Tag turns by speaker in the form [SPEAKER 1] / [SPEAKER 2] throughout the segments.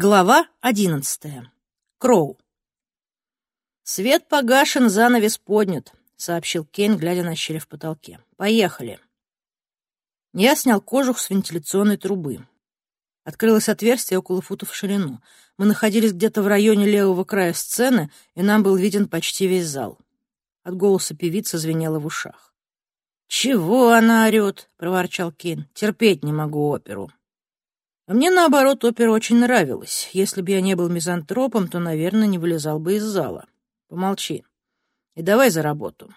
[SPEAKER 1] Глава одиннадцатая. Кроу. «Свет погашен, занавес поднят», — сообщил Кейн, глядя на щели в потолке. «Поехали». Я снял кожух с вентиляционной трубы. Открылось отверстие около футов в ширину. Мы находились где-то в районе левого края сцены, и нам был виден почти весь зал. От голоса певицы звенело в ушах. «Чего она орёт?» — проворчал Кейн. «Терпеть не могу оперу». А мне, наоборот, опера очень нравилась. Если бы я не был мизантропом, то, наверное, не вылезал бы из зала. Помолчи. И давай за работу.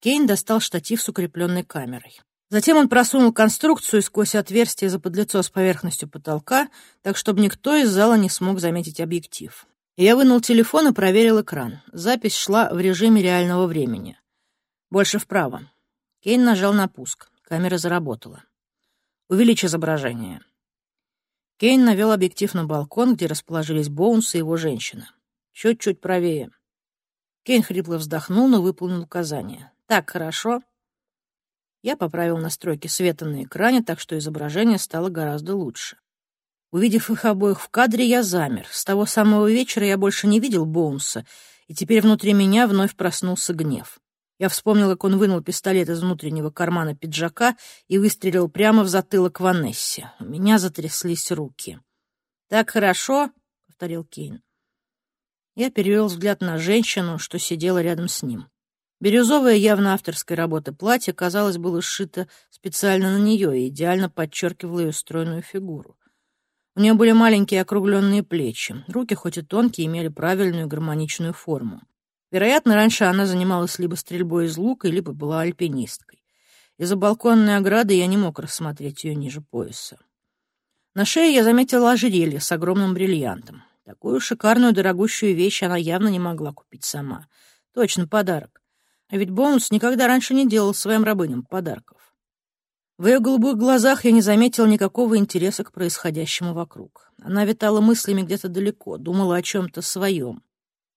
[SPEAKER 1] Кейн достал штатив с укрепленной камерой. Затем он просунул конструкцию сквозь отверстие за подлицо с поверхностью потолка, так чтобы никто из зала не смог заметить объектив. Я вынул телефон и проверил экран. Запись шла в режиме реального времени. Больше вправо. Кейн нажал на пуск. Камера заработала. Увеличь изображение. Кейн навел объектив на балкон, где расположились Боунс и его женщина. Чуть-чуть правее. Кейн хрипло вздохнул, но выполнил указание. «Так хорошо?» Я поправил настройки света на экране, так что изображение стало гораздо лучше. Увидев их обоих в кадре, я замер. С того самого вечера я больше не видел Боунса, и теперь внутри меня вновь проснулся гнев. Я вспомнил, как он вынул пистолет из внутреннего кармана пиджака и выстрелил прямо в затылок Ванессе. У меня затряслись руки. «Так хорошо?» — повторил Кейн. Я перевел взгляд на женщину, что сидела рядом с ним. Бирюзовое, явно авторской работы платье, казалось, было сшито специально на нее и идеально подчеркивало ее стройную фигуру. У нее были маленькие округленные плечи, руки, хоть и тонкие, имели правильную гармоничную форму. Вероятно, раньше она занималась либо стрельбой из лука, либо была альпинисткой. Из-за балконной ограды я не мог рассмотреть ее ниже пояса. На шее я заметила ожерелье с огромным бриллиантом. Такую шикарную дорогущую вещь она явно не могла купить сама. Точно подарок. А ведь Бонус никогда раньше не делал своим рабыням подарков. В ее голубых глазах я не заметил никакого интереса к происходящему вокруг. Она витала мыслями где-то далеко, думала о чем-то своем.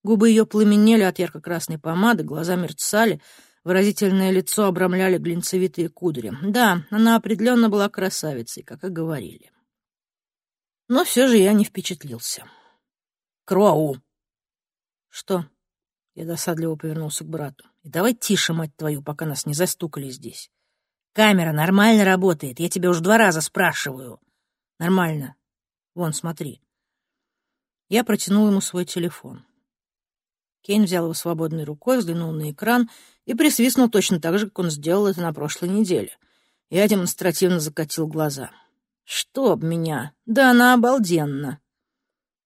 [SPEAKER 1] Губы ее пламенели от ярко-красной помады, глаза мерцали, выразительное лицо обрамляли глинцевитые кудри. Да, она определенно была красавицей, как и говорили. Но все же я не впечатлился. «Кроу!» «Что?» Я досадливо повернулся к брату. «И давай тише, мать твою, пока нас не застукали здесь. Камера нормально работает, я тебя уж два раза спрашиваю». «Нормально. Вон, смотри». Я протянул ему свой телефон. Кейн взял его свободной рукой, взглянул на экран и присвистнул точно так же, как он сделал это на прошлой неделе. Я демонстративно закатил глаза. «Чтоб меня! Да она обалденна!»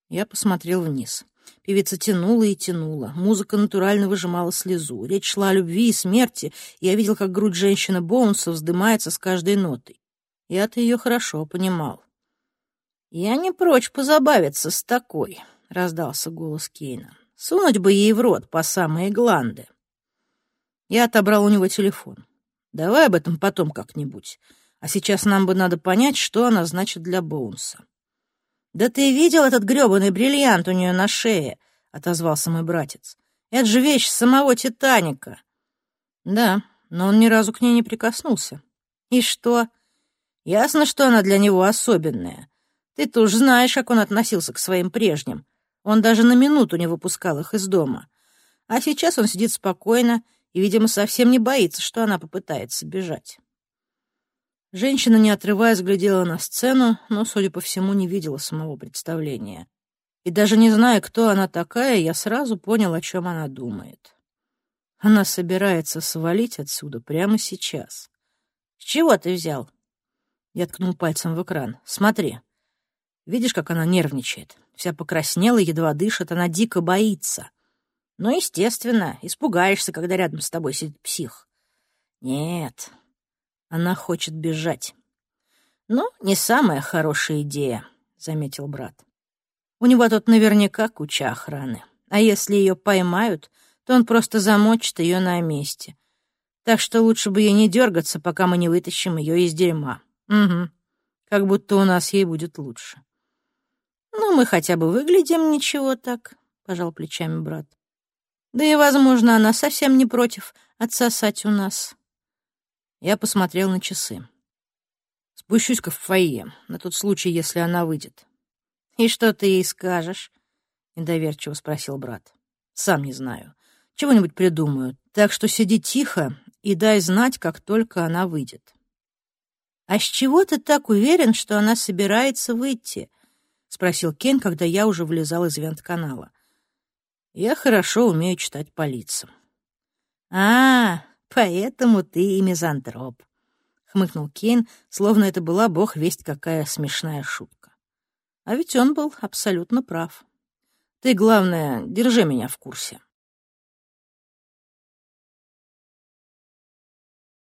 [SPEAKER 1] Я посмотрел вниз. Певица тянула и тянула. Музыка натурально выжимала слезу. Речь шла о любви и смерти. Я видел, как грудь женщины Боунса вздымается с каждой нотой. Я-то ее хорошо понимал. «Я не прочь позабавиться с такой», — раздался голос Кейна. Сунуть бы ей в рот по самые гланды. Я отобрал у него телефон. Давай об этом потом как-нибудь. А сейчас нам бы надо понять, что она значит для Боунса. «Да ты видел этот грёбаный бриллиант у нее на шее?» — отозвался мой братец. «Это же вещь самого Титаника». «Да, но он ни разу к ней не прикоснулся». «И что?» «Ясно, что она для него особенная. Ты-то уж знаешь, как он относился к своим прежним. Он даже на минуту не выпускал их из дома. А сейчас он сидит спокойно и, видимо, совсем не боится, что она попытается бежать. Женщина, не отрываясь, глядела на сцену, но, судя по всему, не видела самого представления. И даже не зная, кто она такая, я сразу понял, о чем она думает. Она собирается свалить отсюда прямо сейчас. «С чего ты взял?» Я ткнул пальцем в экран. «Смотри. Видишь, как она нервничает? Вся покраснела, едва дышит, она дико боится. Ну, естественно, испугаешься, когда рядом с тобой сидит псих. Нет, она хочет бежать. Ну, не самая хорошая идея, — заметил брат. У него тут наверняка куча охраны. А если ее поймают, то он просто замочит ее на месте. Так что лучше бы ей не дергаться, пока мы не вытащим ее из дерьма. Угу. Как будто у нас ей будет лучше. «Ну, мы хотя бы выглядим ничего так», — пожал плечами брат. «Да и, возможно, она совсем не против отсосать у нас». Я посмотрел на часы. Спущусь-ка в фойе, на тот случай, если она выйдет. «И что ты ей скажешь?» — недоверчиво спросил брат. «Сам не знаю. Чего-нибудь придумаю. Так что сиди тихо и дай знать, как только она выйдет». «А с чего ты так уверен, что она собирается выйти?» — спросил Кен, когда я уже влезал из вент-канала. «Я хорошо умею читать по лицам». «А, поэтому ты и мизантроп», — хмыкнул Кен, словно это была бог весть какая смешная шутка. А ведь он был абсолютно прав. «Ты, главное, держи меня в курсе».